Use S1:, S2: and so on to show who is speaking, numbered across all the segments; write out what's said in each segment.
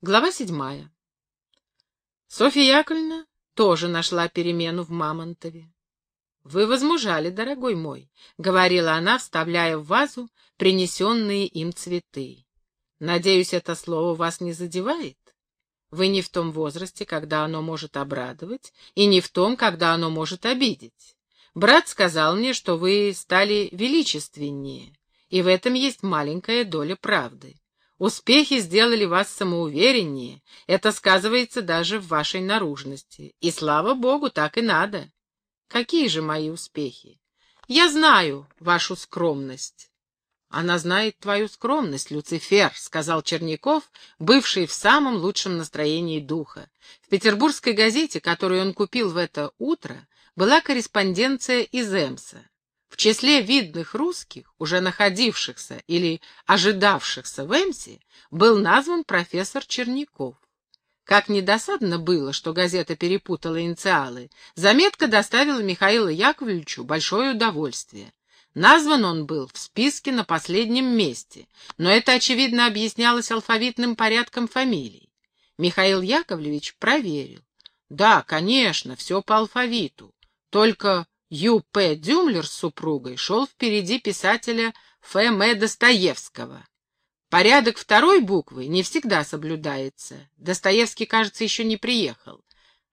S1: Глава седьмая. Софья Яковлевна тоже нашла перемену в Мамонтове. «Вы возмужали, дорогой мой», — говорила она, вставляя в вазу принесенные им цветы. «Надеюсь, это слово вас не задевает? Вы не в том возрасте, когда оно может обрадовать, и не в том, когда оно может обидеть. Брат сказал мне, что вы стали величественнее, и в этом есть маленькая доля правды. Успехи сделали вас самоувереннее, это сказывается даже в вашей наружности. И слава богу, так и надо. Какие же мои успехи? Я знаю вашу скромность. Она знает твою скромность, Люцифер, сказал Черняков, бывший в самом лучшем настроении духа. В петербургской газете, которую он купил в это утро, была корреспонденция из Эмса. В числе видных русских, уже находившихся или ожидавшихся в Эмсе, был назван профессор Черняков. Как недосадно было, что газета перепутала инициалы, заметка доставила Михаилу Яковлевичу большое удовольствие. Назван он был в списке на последнем месте, но это, очевидно, объяснялось алфавитным порядком фамилий. Михаил Яковлевич проверил. Да, конечно, все по алфавиту, только Ю. П. Дюмлер с супругой шел впереди писателя Ф. М. Достоевского. Порядок второй буквы не всегда соблюдается. Достоевский, кажется, еще не приехал.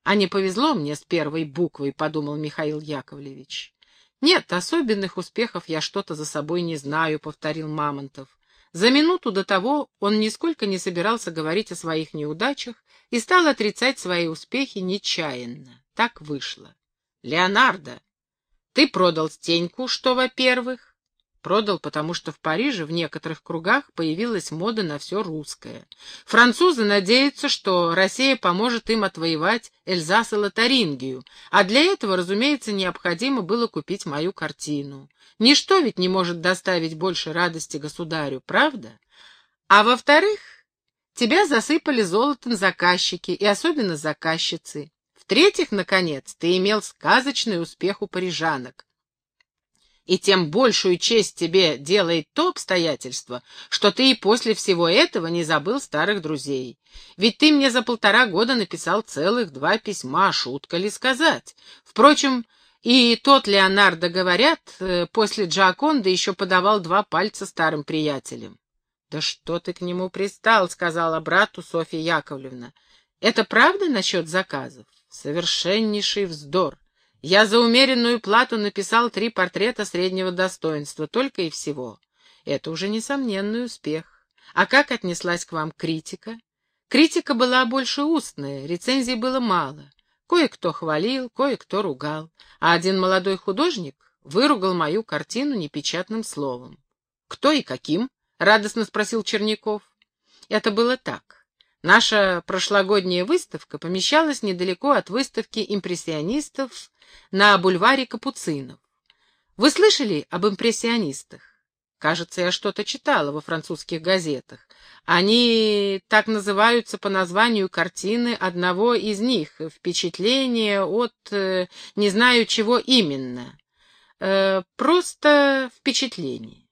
S1: А не повезло мне с первой буквой, подумал Михаил Яковлевич. Нет, особенных успехов я что-то за собой не знаю, повторил Мамонтов. За минуту до того он нисколько не собирался говорить о своих неудачах и стал отрицать свои успехи нечаянно. Так вышло. Леонардо, ты продал Стеньку, что, во-первых? Продал, потому что в Париже в некоторых кругах появилась мода на все русское. Французы надеются, что Россия поможет им отвоевать Эльзас и Лотарингию, а для этого, разумеется, необходимо было купить мою картину. Ничто ведь не может доставить больше радости государю, правда? А во-вторых, тебя засыпали золотом заказчики, и особенно заказчицы. В-третьих, наконец, ты имел сказочный успех у парижанок. И тем большую честь тебе делает то обстоятельство, что ты и после всего этого не забыл старых друзей. Ведь ты мне за полтора года написал целых два письма, шутка ли сказать. Впрочем, и тот Леонардо, говорят, э, после Джаконда еще подавал два пальца старым приятелям. — Да что ты к нему пристал, — сказала брату Софья Яковлевна. — Это правда насчет заказов? Совершеннейший вздор. Я за умеренную плату написал три портрета среднего достоинства, только и всего. Это уже несомненный успех. А как отнеслась к вам критика? Критика была больше устная, рецензий было мало. Кое-кто хвалил, кое-кто ругал, а один молодой художник выругал мою картину непечатным словом. «Кто и каким?» — радостно спросил Черняков. Это было так. Наша прошлогодняя выставка помещалась недалеко от выставки импрессионистов на бульваре Капуцинов. Вы слышали об импрессионистах? Кажется, я что-то читала во французских газетах. Они так называются по названию картины одного из них. Впечатление от... Э, не знаю, чего именно. Э, просто впечатление.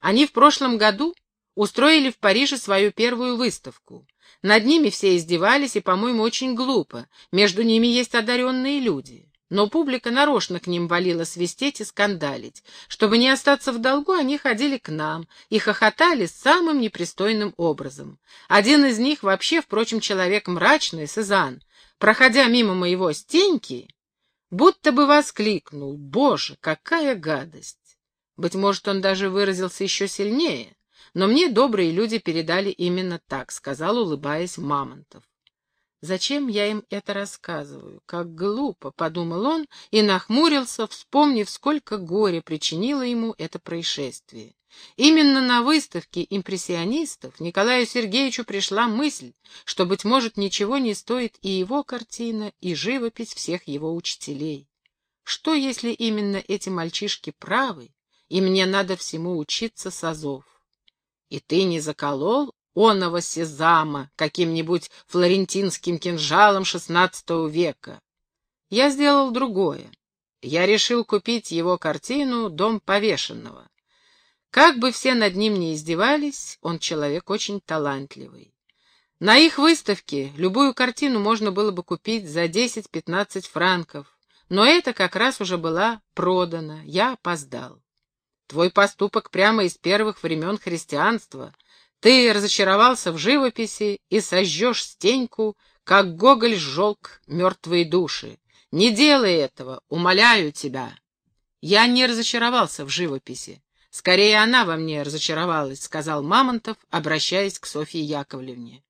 S1: Они в прошлом году устроили в Париже свою первую выставку. Над ними все издевались, и, по-моему, очень глупо. Между ними есть одаренные люди. Но публика нарочно к ним валила свистеть и скандалить. Чтобы не остаться в долгу, они ходили к нам и хохотали самым непристойным образом. Один из них, вообще, впрочем, человек мрачный, Сезанн, проходя мимо моего стеньки, будто бы воскликнул «Боже, какая гадость!» Быть может, он даже выразился еще сильнее. Но мне добрые люди передали именно так, сказал, улыбаясь Мамонтов. Зачем я им это рассказываю? Как глупо, подумал он и нахмурился, вспомнив, сколько горя причинило ему это происшествие. Именно на выставке импрессионистов Николаю Сергеевичу пришла мысль, что, быть может, ничего не стоит и его картина, и живопись всех его учителей. Что, если именно эти мальчишки правы, и мне надо всему учиться с азов? И ты не заколол оного сезама каким-нибудь флорентинским кинжалом шестнадцатого века. Я сделал другое. Я решил купить его картину «Дом повешенного». Как бы все над ним ни издевались, он человек очень талантливый. На их выставке любую картину можно было бы купить за 10-15 франков, но это как раз уже была продана, я опоздал. Твой поступок прямо из первых времен христианства. Ты разочаровался в живописи и сожжешь стеньку, как Гоголь сжег мертвые души. Не делай этого, умоляю тебя. Я не разочаровался в живописи. Скорее, она во мне разочаровалась, — сказал Мамонтов, обращаясь к Софье Яковлевне.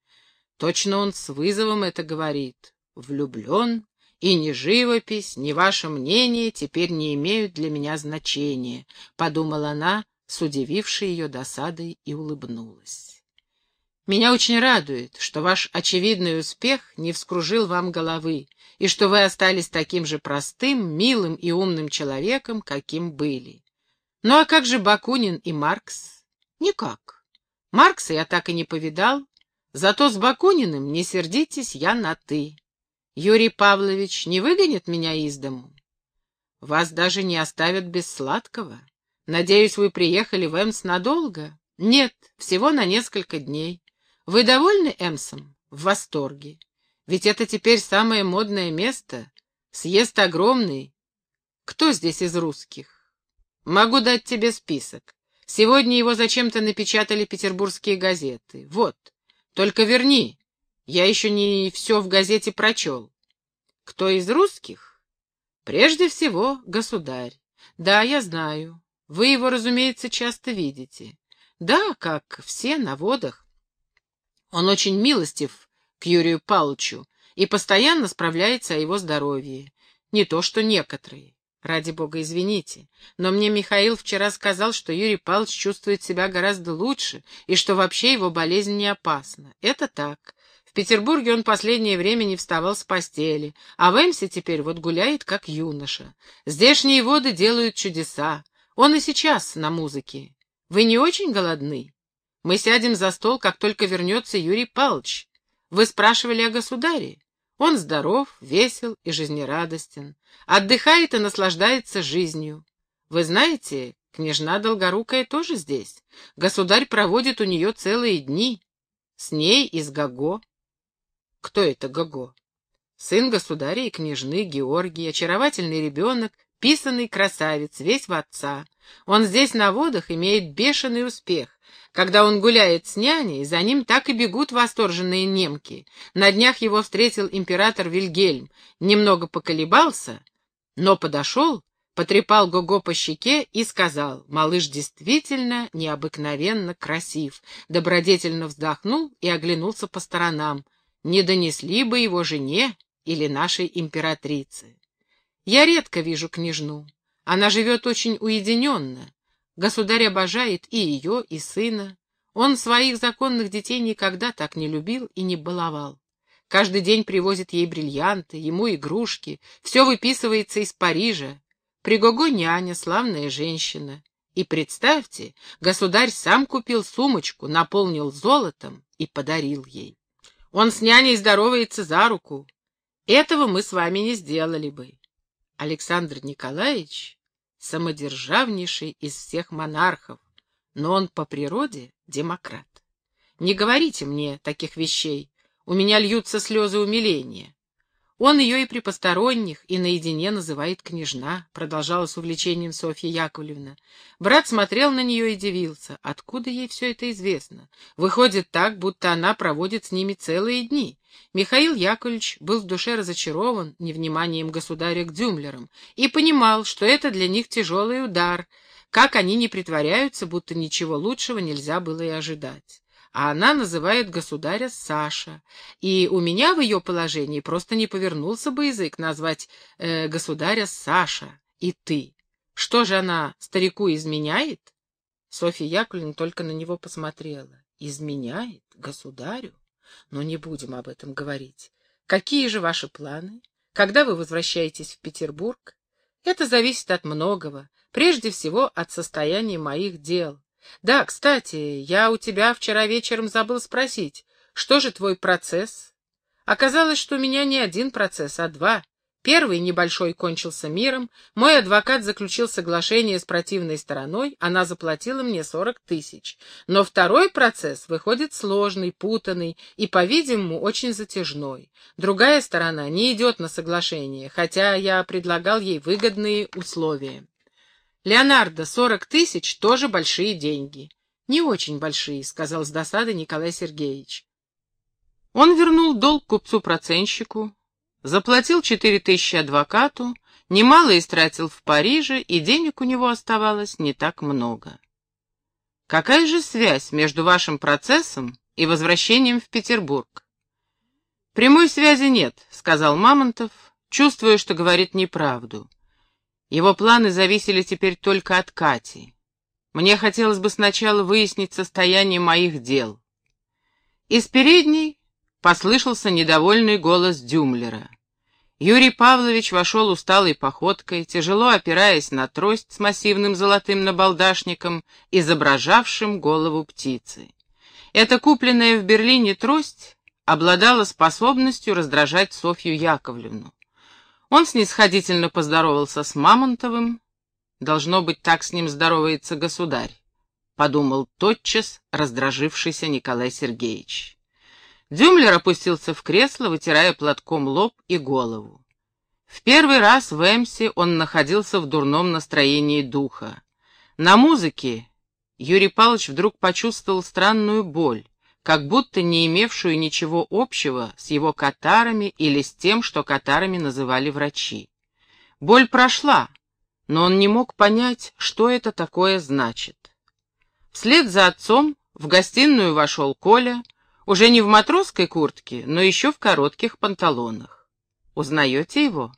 S1: Точно он с вызовом это говорит. Влюблен, и ни живопись, ни ваше мнение теперь не имеют для меня значения, — подумала она, с удивившей ее досадой, и улыбнулась. Меня очень радует, что ваш очевидный успех не вскружил вам головы, и что вы остались таким же простым, милым и умным человеком, каким были. Ну а как же Бакунин и Маркс? Никак. Маркса я так и не повидал, зато с Бакуниным, не сердитесь, я на «ты». Юрий Павлович не выгонит меня из дому? Вас даже не оставят без сладкого. Надеюсь, вы приехали в Эмс надолго? Нет, всего на несколько дней. Вы довольны Эмсом? В восторге. Ведь это теперь самое модное место. Съезд огромный. Кто здесь из русских? Могу дать тебе список. Сегодня его зачем-то напечатали петербургские газеты. Вот. Только верни, я еще не все в газете прочел. Кто из русских? Прежде всего, государь. Да, я знаю. Вы его, разумеется, часто видите. Да, как все на водах. Он очень милостив к Юрию Павловичу и постоянно справляется о его здоровье. Не то что некоторые. Ради бога, извините, но мне Михаил вчера сказал, что Юрий Павлович чувствует себя гораздо лучше и что вообще его болезнь не опасна. Это так. Петербурге он последнее время не вставал с постели, а в Эмсе теперь вот гуляет как юноша. Здешние воды делают чудеса. Он и сейчас на музыке. Вы не очень голодны? Мы сядем за стол, как только вернется Юрий Павлович. Вы спрашивали о государе? Он здоров, весел и жизнерадостен. Отдыхает и наслаждается жизнью. Вы знаете, княжна Долгорукая тоже здесь. Государь проводит у нее целые дни. С ней и с Гаго. Кто это Гого? Сын государя и княжны Георгий, очаровательный ребенок, писанный красавец, весь в отца. Он здесь на водах имеет бешеный успех. Когда он гуляет с няней, за ним так и бегут восторженные немки. На днях его встретил император Вильгельм, немного поколебался, но подошел, потрепал Гого по щеке и сказал, «Малыш действительно необыкновенно красив», добродетельно вздохнул и оглянулся по сторонам не донесли бы его жене или нашей императрице. Я редко вижу княжну. Она живет очень уединенно. Государь обожает и ее, и сына. Он своих законных детей никогда так не любил и не баловал. Каждый день привозит ей бриллианты, ему игрушки, все выписывается из Парижа. Пригого няня, славная женщина. И представьте, государь сам купил сумочку, наполнил золотом и подарил ей. Он с няней здоровается за руку. Этого мы с вами не сделали бы. Александр Николаевич — самодержавнейший из всех монархов, но он по природе демократ. Не говорите мне таких вещей, у меня льются слезы умиления. Он ее и при посторонних, и наедине называет княжна, продолжала с увлечением Софья Яковлевна. Брат смотрел на нее и дивился. Откуда ей все это известно? Выходит так, будто она проводит с ними целые дни. Михаил Яковлевич был в душе разочарован невниманием государя к Дюмлерам и понимал, что это для них тяжелый удар, как они не притворяются, будто ничего лучшего нельзя было и ожидать а она называет государя Саша. И у меня в ее положении просто не повернулся бы язык назвать э, государя Саша и ты. Что же она старику изменяет? Софья Яковлевна только на него посмотрела. Изменяет государю? Но не будем об этом говорить. Какие же ваши планы? Когда вы возвращаетесь в Петербург? Это зависит от многого, прежде всего от состояния моих дел. Да, кстати, я у тебя вчера вечером забыл спросить, что же твой процесс? Оказалось, что у меня не один процесс, а два. Первый, небольшой, кончился миром, мой адвокат заключил соглашение с противной стороной, она заплатила мне сорок тысяч. Но второй процесс выходит сложный, путанный и, по-видимому, очень затяжной. Другая сторона не идет на соглашение, хотя я предлагал ей выгодные условия. Леонардо, сорок тысяч — тоже большие деньги. Не очень большие, — сказал с досадой Николай Сергеевич. Он вернул долг купцу-проценщику, заплатил четыре тысячи адвокату, немало истратил в Париже, и денег у него оставалось не так много. Какая же связь между вашим процессом и возвращением в Петербург? Прямой связи нет, — сказал Мамонтов, чувствуя, что говорит неправду. Его планы зависели теперь только от Кати. Мне хотелось бы сначала выяснить состояние моих дел. Из передней послышался недовольный голос Дюмлера. Юрий Павлович вошел усталой походкой, тяжело опираясь на трость с массивным золотым набалдашником, изображавшим голову птицы. Эта купленная в Берлине трость обладала способностью раздражать Софью Яковлевну. Он снисходительно поздоровался с Мамонтовым. Должно быть, так с ним здоровается государь, подумал тотчас раздражившийся Николай Сергеевич. Дюмлер опустился в кресло, вытирая платком лоб и голову. В первый раз в Эмсе он находился в дурном настроении духа. На музыке Юрий Павлович вдруг почувствовал странную боль как будто не имевшую ничего общего с его катарами или с тем, что катарами называли врачи. Боль прошла, но он не мог понять, что это такое значит. Вслед за отцом в гостиную вошел Коля, уже не в матросской куртке, но еще в коротких панталонах. «Узнаете его?»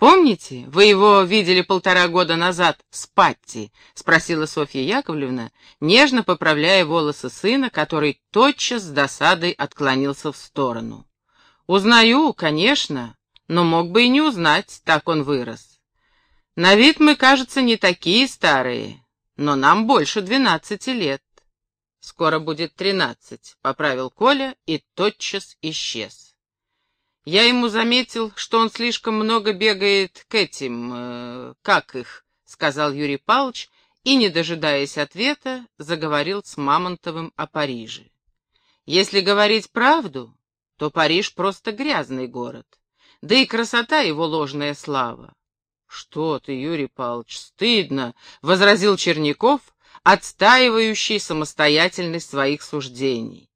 S1: «Помните, вы его видели полтора года назад с Патти?» — спросила Софья Яковлевна, нежно поправляя волосы сына, который тотчас с досадой отклонился в сторону. «Узнаю, конечно, но мог бы и не узнать, так он вырос. На вид мы, кажется, не такие старые, но нам больше двенадцати лет. Скоро будет тринадцать», — поправил Коля и тотчас исчез. Я ему заметил, что он слишком много бегает к этим, э, как их, сказал Юрий Павлович, и, не дожидаясь ответа, заговорил с Мамонтовым о Париже. Если говорить правду, то Париж просто грязный город, да и красота его ложная слава. «Что ты, Юрий Павлович, стыдно!» — возразил Черняков, отстаивающий самостоятельность своих суждений.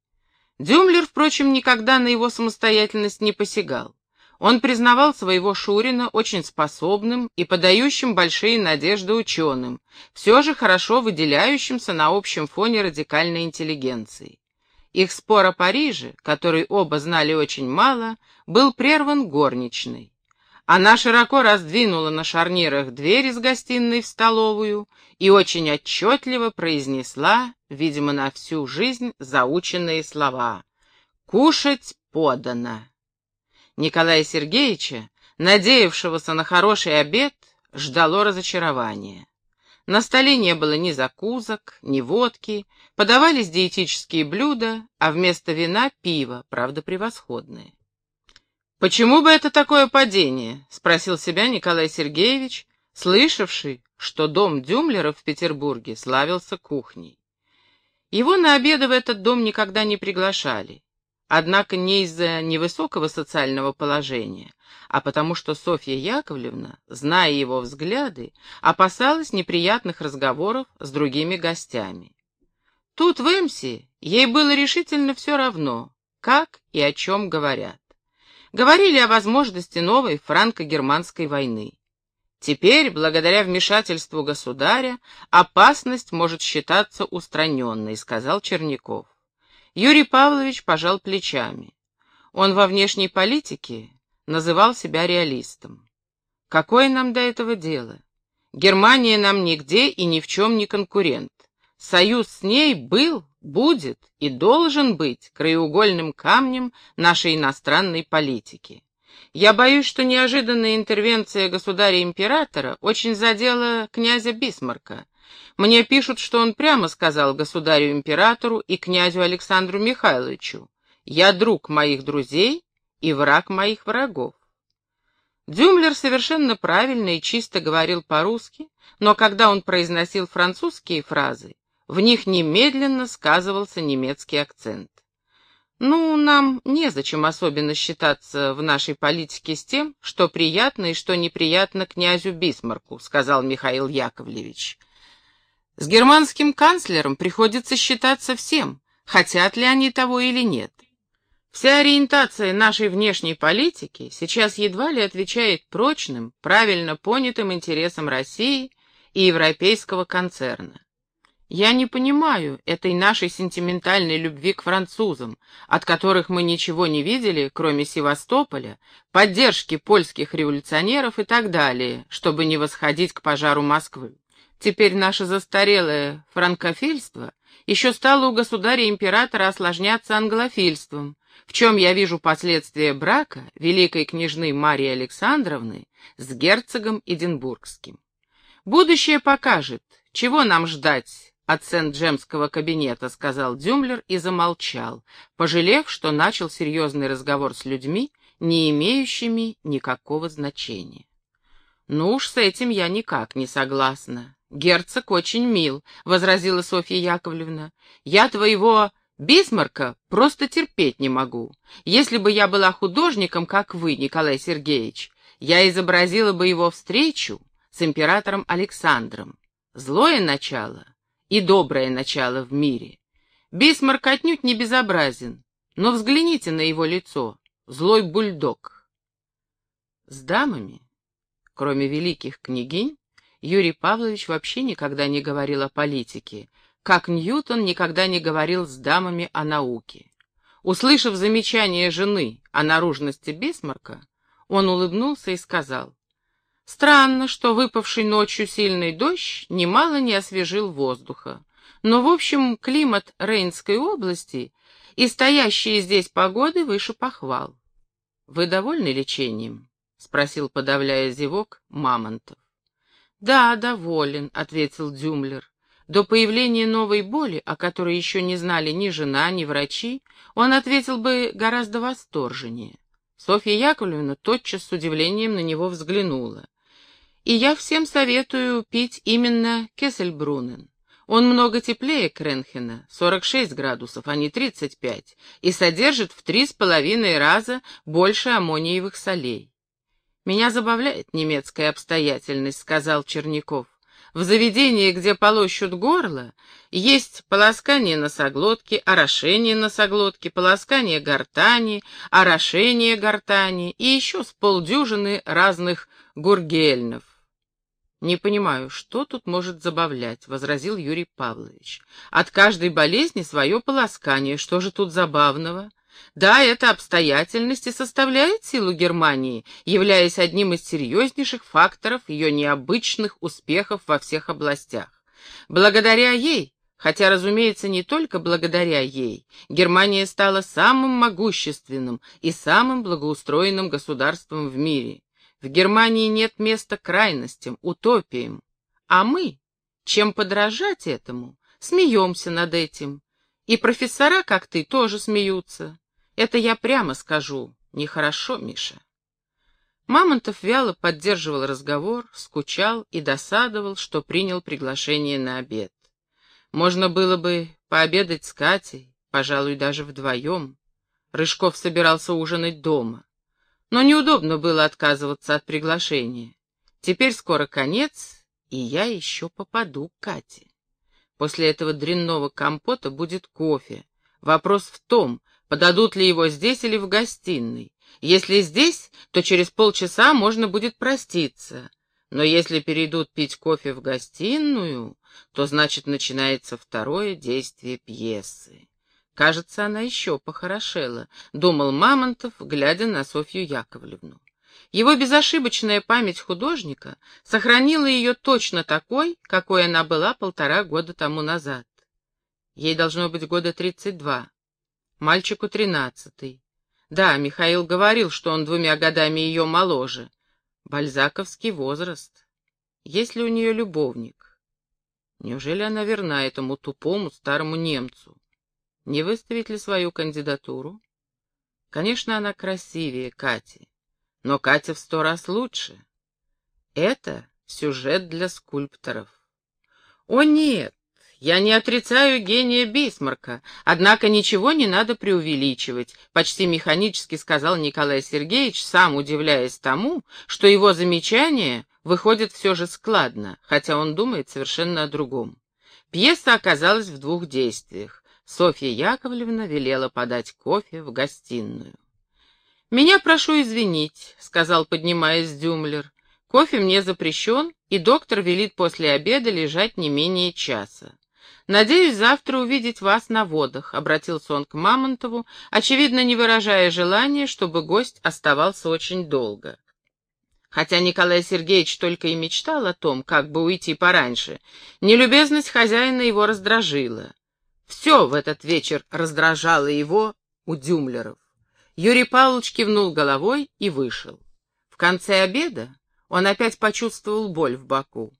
S1: Дюмлер, впрочем, никогда на его самостоятельность не посягал. Он признавал своего Шурина очень способным и подающим большие надежды ученым, все же хорошо выделяющимся на общем фоне радикальной интеллигенции. Их спор о Париже, который оба знали очень мало, был прерван горничной. Она широко раздвинула на шарнирах дверь из гостиной в столовую и очень отчетливо произнесла, видимо, на всю жизнь заученные слова «Кушать подано». Николая Сергеевича, надеявшегося на хороший обед, ждало разочарование. На столе не было ни закусок, ни водки, подавались диетические блюда, а вместо вина — пиво, правда, превосходное. «Почему бы это такое падение?» — спросил себя Николай Сергеевич, слышавший, что дом Дюмлера в Петербурге славился кухней. Его на обеды в этот дом никогда не приглашали, однако не из-за невысокого социального положения, а потому что Софья Яковлевна, зная его взгляды, опасалась неприятных разговоров с другими гостями. Тут в Эмсе ей было решительно все равно, как и о чем говорят. Говорили о возможности новой франко-германской войны. Теперь, благодаря вмешательству государя, опасность может считаться устраненной, сказал Черняков. Юрий Павлович пожал плечами. Он во внешней политике называл себя реалистом. Какое нам до этого дело? Германия нам нигде и ни в чем не конкурент. Союз с ней был, будет и должен быть краеугольным камнем нашей иностранной политики. Я боюсь, что неожиданная интервенция государя-императора очень задела князя Бисмарка. Мне пишут, что он прямо сказал государю-императору и князю Александру Михайловичу, «Я друг моих друзей и враг моих врагов». Дюмлер совершенно правильно и чисто говорил по-русски, но когда он произносил французские фразы, в них немедленно сказывался немецкий акцент. Ну, нам незачем особенно считаться в нашей политике с тем, что приятно и что неприятно князю Бисмарку, сказал Михаил Яковлевич. С германским канцлером приходится считаться всем, хотят ли они того или нет. Вся ориентация нашей внешней политики сейчас едва ли отвечает прочным, правильно понятым интересам России и европейского концерна. Я не понимаю этой нашей сентиментальной любви к французам, от которых мы ничего не видели, кроме Севастополя, поддержки польских революционеров и так далее, чтобы не восходить к пожару Москвы. Теперь наше застарелое франкофильство еще стало у государя-императора осложняться англофильством, в чем я вижу последствия брака великой княжны Марии Александровны с герцогом Эдинбургским. Будущее покажет, чего нам ждать от Сент-Джемского кабинета», — сказал Дюмлер и замолчал, пожалев, что начал серьезный разговор с людьми, не имеющими никакого значения. «Ну уж с этим я никак не согласна. Герцог очень мил», — возразила Софья Яковлевна. «Я твоего Бисмарка просто терпеть не могу. Если бы я была художником, как вы, Николай Сергеевич, я изобразила бы его встречу с императором Александром. Злое начало и доброе начало в мире. Бисмарк отнюдь не безобразен, но взгляните на его лицо, злой бульдог. С дамами, кроме великих княгинь, Юрий Павлович вообще никогда не говорил о политике, как Ньютон никогда не говорил с дамами о науке. Услышав замечание жены о наружности Бисмарка, он улыбнулся и сказал, Странно, что выпавший ночью сильный дождь немало не освежил воздуха. Но, в общем, климат Рейнской области и стоящие здесь погоды выше похвал. — Вы довольны лечением? — спросил, подавляя зевок, Мамонтов. — Да, доволен, — ответил Дюмлер. До появления новой боли, о которой еще не знали ни жена, ни врачи, он ответил бы гораздо восторженнее. Софья Яковлевна тотчас с удивлением на него взглянула. И я всем советую пить именно Кессельбрунен. Он много теплее Кренхена, 46 градусов, а не 35, и содержит в три с половиной раза больше аммониевых солей. «Меня забавляет немецкая обстоятельность», — сказал Черняков. «В заведении, где полощут горло, есть полоскание носоглотки, орошение носоглотки, полоскание гортани, орошение гортани и еще с полдюжины разных гургельнов. «Не понимаю, что тут может забавлять?» — возразил Юрий Павлович. «От каждой болезни свое полоскание. Что же тут забавного?» Да, эта обстоятельность и составляет силу Германии, являясь одним из серьезнейших факторов ее необычных успехов во всех областях. Благодаря ей, хотя, разумеется, не только благодаря ей, Германия стала самым могущественным и самым благоустроенным государством в мире. В Германии нет места крайностям, утопиям. А мы, чем подражать этому, смеемся над этим. И профессора, как ты, тоже смеются. Это я прямо скажу. Нехорошо, Миша. Мамонтов вяло поддерживал разговор, скучал и досадовал, что принял приглашение на обед. Можно было бы пообедать с Катей, пожалуй, даже вдвоем. Рыжков собирался ужинать дома но неудобно было отказываться от приглашения. Теперь скоро конец, и я еще попаду к Кате. После этого дрянного компота будет кофе. Вопрос в том, подадут ли его здесь или в гостиной. Если здесь, то через полчаса можно будет проститься. Но если перейдут пить кофе в гостиную, то значит начинается второе действие пьесы. Кажется, она еще похорошела, — думал Мамонтов, глядя на Софью Яковлевну. Его безошибочная память художника сохранила ее точно такой, какой она была полтора года тому назад. Ей должно быть года тридцать два, мальчику тринадцатый. Да, Михаил говорил, что он двумя годами ее моложе. Бальзаковский возраст. Есть ли у нее любовник? Неужели она верна этому тупому старому немцу? Не выставить ли свою кандидатуру? Конечно, она красивее Кати, но Катя в сто раз лучше. Это сюжет для скульпторов. О нет, я не отрицаю гения Бисмарка, однако ничего не надо преувеличивать, почти механически сказал Николай Сергеевич, сам удивляясь тому, что его замечания выходят все же складно, хотя он думает совершенно о другом. Пьеса оказалась в двух действиях. Софья Яковлевна велела подать кофе в гостиную. «Меня прошу извинить», — сказал, поднимаясь Дюмлер. «Кофе мне запрещен, и доктор велит после обеда лежать не менее часа. «Надеюсь завтра увидеть вас на водах», — обратился он к Мамонтову, очевидно, не выражая желания, чтобы гость оставался очень долго. Хотя Николай Сергеевич только и мечтал о том, как бы уйти пораньше, нелюбезность хозяина его раздражила. Все в этот вечер раздражало его у Дюмлеров. Юрий Павлович кивнул головой и вышел. В конце обеда он опять почувствовал боль в боку.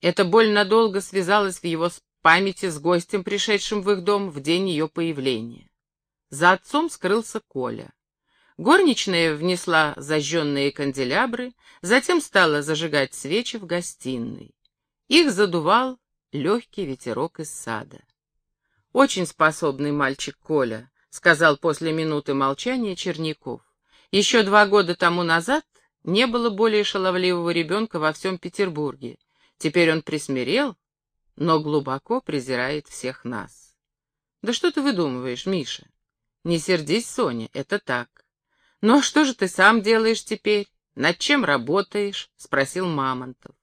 S1: Эта боль надолго связалась в его памяти с гостем, пришедшим в их дом в день ее появления. За отцом скрылся Коля. Горничная внесла зажженные канделябры, затем стала зажигать свечи в гостиной. Их задувал легкий ветерок из сада. «Очень способный мальчик Коля», — сказал после минуты молчания Черняков. «Еще два года тому назад не было более шаловливого ребенка во всем Петербурге. Теперь он присмирел но глубоко презирает всех нас. Да что ты выдумываешь, Миша? Не сердись, Соня, это так. Ну а что же ты сам делаешь теперь? Над чем работаешь? Спросил Мамонтов.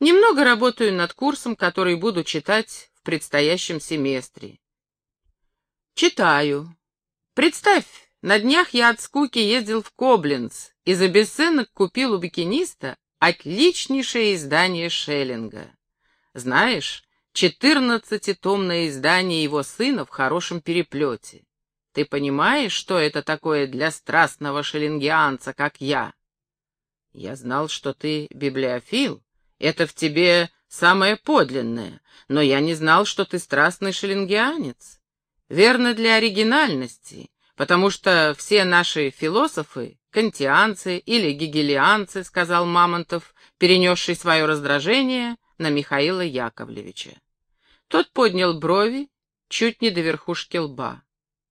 S1: Немного работаю над курсом, который буду читать предстоящем семестре. Читаю. Представь, на днях я от скуки ездил в Кобленц и за бесценок купил у бикиниста отличнейшее издание Шеллинга. Знаешь, четырнадцатитомное издание его сына в хорошем переплете. Ты понимаешь, что это такое для страстного шеллингианца, как я? Я знал, что ты библиофил. Это в тебе самое подлинное, но я не знал, что ты страстный шеллингианец. Верно для оригинальности, потому что все наши философы — кантианцы или гегелианцы, — сказал Мамонтов, перенесший свое раздражение — на Михаила Яковлевича. Тот поднял брови чуть не до верхушки лба.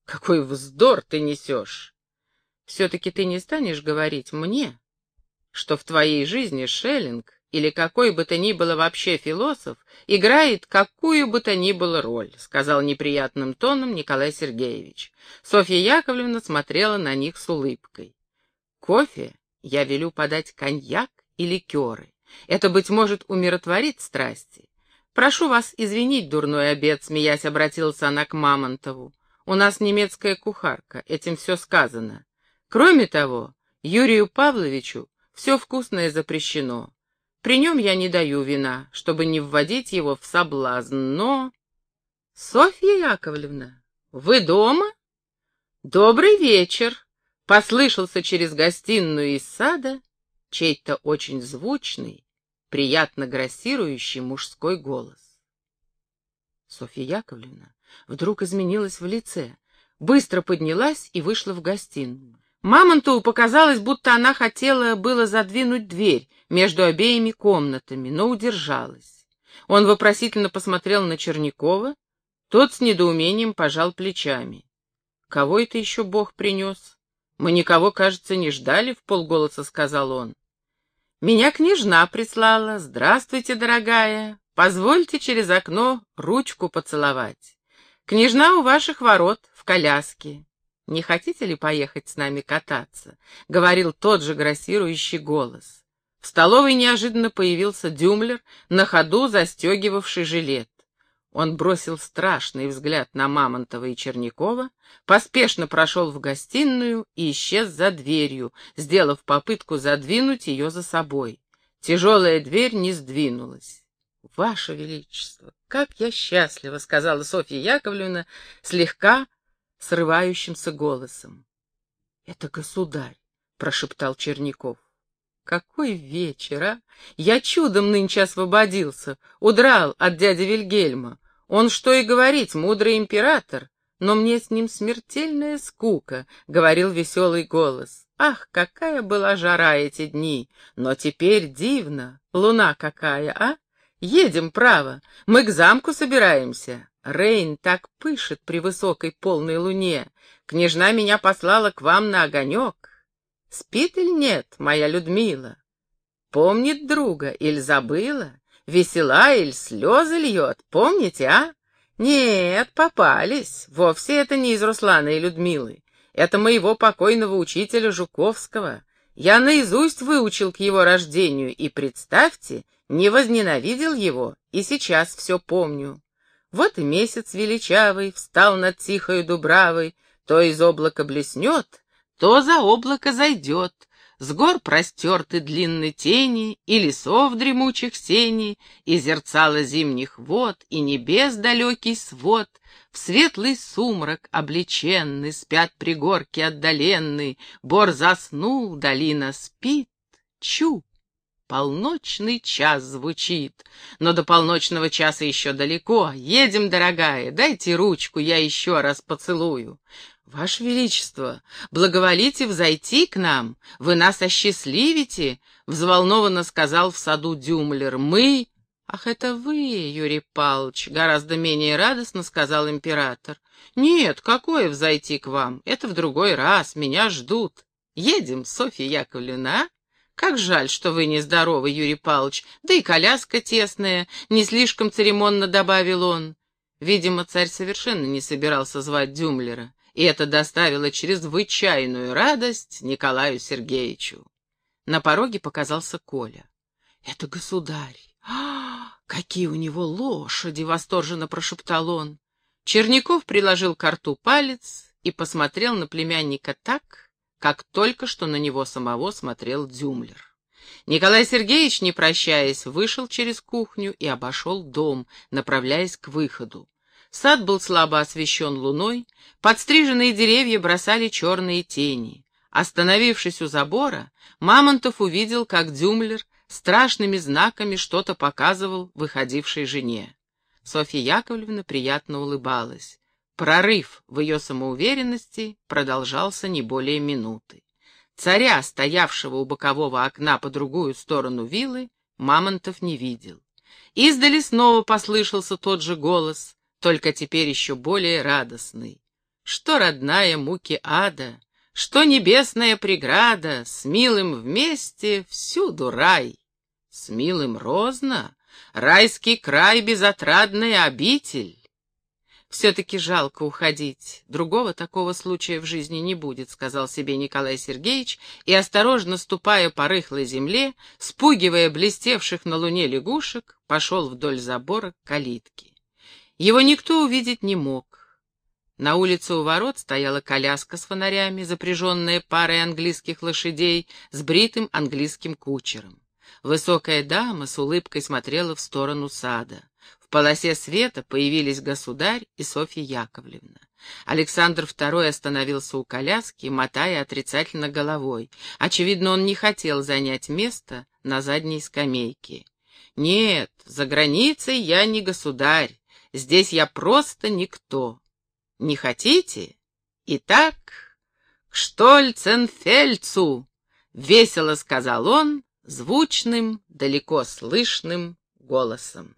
S1: «Какой вздор ты несешь! Все-таки ты не станешь говорить мне, что в твоей жизни Шеллинг или какой бы то ни было вообще философ играет какую бы то ни было роль», — сказал неприятным тоном Николай Сергеевич. Софья Яковлевна смотрела на них с улыбкой. «Кофе я велю подать коньяк и ликеры. Это, быть может, умиротворит страсти. Прошу вас извинить дурной обед, смеясь, обратился она к Мамонтову. У нас немецкая кухарка, этим все сказано. Кроме того, Юрию Павловичу все вкусное запрещено. При нем я не даю вина, чтобы не вводить его в соблазн, но... Софья Яковлевна, вы дома? Добрый вечер! Послышался через гостиную из сада чей-то очень звучный, приятно грассирующий мужской голос. Софья Яковлевна вдруг изменилась в лице, быстро поднялась и вышла в гостиную. Мамонтову показалось, будто она хотела было задвинуть дверь между обеими комнатами, но удержалась. Он вопросительно посмотрел на Чернякова, тот с недоумением пожал плечами. «Кого это еще Бог принес?» «Мы никого, кажется, не ждали», — в полголоса сказал он. «Меня княжна прислала. Здравствуйте, дорогая. Позвольте через окно ручку поцеловать. Княжна у ваших ворот, в коляске. Не хотите ли поехать с нами кататься?» — говорил тот же грассирующий голос. В столовой неожиданно появился Дюмлер, на ходу застегивавший жилет. Он бросил страшный взгляд на Мамонтова и Чернякова, поспешно прошел в гостиную и исчез за дверью, сделав попытку задвинуть ее за собой. Тяжелая дверь не сдвинулась. «Ваше Величество, как я счастлива!» — сказала Софья Яковлевна слегка срывающимся голосом. «Это государь!» — прошептал Черняков. Какой вечер, а! Я чудом нынче освободился, удрал от дяди Вильгельма. Он что и говорить, мудрый император. но мне с ним смертельная скука», — говорил веселый голос. «Ах, какая была жара эти дни! Но теперь дивно! Луна какая, а? Едем, право, мы к замку собираемся. Рейн так пышет при высокой полной луне. Княжна меня послала к вам на огонек. Спит или нет, моя Людмила? Помнит друга или забыла? Весела или слезы льет, помните, а? Нет, попались. Вовсе это не из Руслана и Людмилы. Это моего покойного учителя Жуковского. Я наизусть выучил к его рождению, и, представьте, не возненавидел его, и сейчас все помню. Вот и месяц величавый встал над тихою дубравой, то из облака блеснет, то за облако зайдет, с гор простерты длинные тени, и лесов дремучих сени, и зерцало зимних вод, и небес далекий свод, в светлый сумрак облеченный спят пригорки отдаленные, бор заснул, долина спит, чу. Полночный час звучит, но до полночного часа еще далеко. Едем, дорогая, дайте ручку, я еще раз поцелую. «Ваше Величество, благоволите взойти к нам, вы нас осчастливите», — взволнованно сказал в саду Дюмлер. «Мы...» «Ах, это вы, Юрий Павлович», — гораздо менее радостно сказал император. «Нет, какое взойти к вам? Это в другой раз, меня ждут. Едем, Софья Яковлевна? Как жаль, что вы нездоровы, Юрий Павлович, да и коляска тесная», — не слишком церемонно добавил он. Видимо, царь совершенно не собирался звать Дюмлера и это доставило чрезвычайную радость Николаю Сергеевичу. На пороге показался Коля. «Это государь! А, какие у него лошади!» — восторженно прошептал он. Черняков приложил к рту палец и посмотрел на племянника так, как только что на него самого смотрел Дюмлер. Николай Сергеевич, не прощаясь, вышел через кухню и обошел дом, направляясь к выходу. Сад был слабо освещен луной, подстриженные деревья бросали черные тени. Остановившись у забора, Мамонтов увидел, как Дюмлер страшными знаками что-то показывал выходившей жене. Софья Яковлевна приятно улыбалась. Прорыв в ее самоуверенности продолжался не более минуты. Царя, стоявшего у бокового окна по другую сторону виллы, Мамонтов не видел. Издали снова послышался тот же голос только теперь еще более радостный. Что родная муки ада, что небесная преграда, с милым вместе всюду рай. С милым розно, райский край, безотрадная обитель. «Все-таки жалко уходить. Другого такого случая в жизни не будет», — сказал себе Николай Сергеевич, и, осторожно ступая по рыхлой земле, спугивая блестевших на луне лягушек, пошел вдоль забора к калитке. Его никто увидеть не мог. На улице у ворот стояла коляска с фонарями, запряженная парой английских лошадей с бритым английским кучером. Высокая дама с улыбкой смотрела в сторону сада. В полосе света появились государь и Софья Яковлевна. Александр II остановился у коляски, мотая отрицательно головой. Очевидно, он не хотел занять место на задней скамейке. «Нет, за границей я не государь. Здесь я просто никто. Не хотите? Итак, к Штольценфельцу, — весело сказал он звучным, далеко слышным голосом.